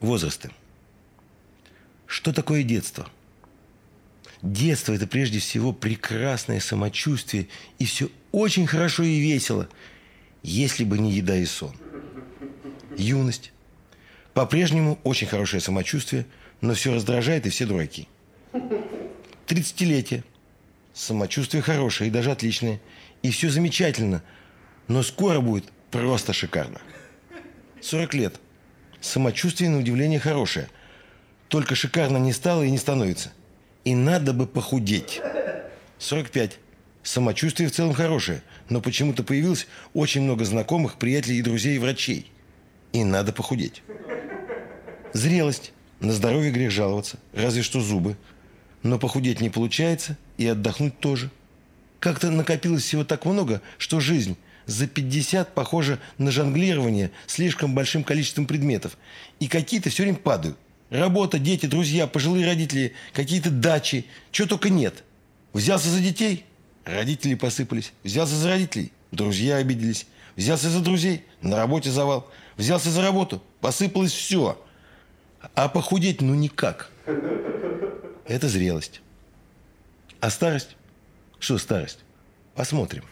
Возрасты. Что такое детство? Детство – это прежде всего прекрасное самочувствие, и все очень хорошо и весело, если бы не еда и сон. Юность. По-прежнему очень хорошее самочувствие, но все раздражает и все дураки. Тридцатилетие. Самочувствие хорошее и даже отличное. И все замечательно, но скоро будет просто шикарно. 40 лет. Самочувствие, на удивление, хорошее. Только шикарно не стало и не становится. И надо бы похудеть. 45. Самочувствие в целом хорошее, но почему-то появилось очень много знакомых, приятелей и друзей врачей. И надо похудеть. Зрелость. На здоровье грех жаловаться, разве что зубы. Но похудеть не получается, и отдохнуть тоже. Как-то накопилось всего так много, что жизнь за 50 похожа на жонглирование слишком большим количеством предметов. И какие-то все время падают. Работа, дети, друзья, пожилые родители, какие-то дачи. Чего только нет. Взялся за детей – Родители посыпались. Взялся за родителей. Друзья обиделись. Взялся за друзей. На работе завал. Взялся за работу. Посыпалось все. А похудеть ну никак. Это зрелость. А старость? Что старость? Посмотрим.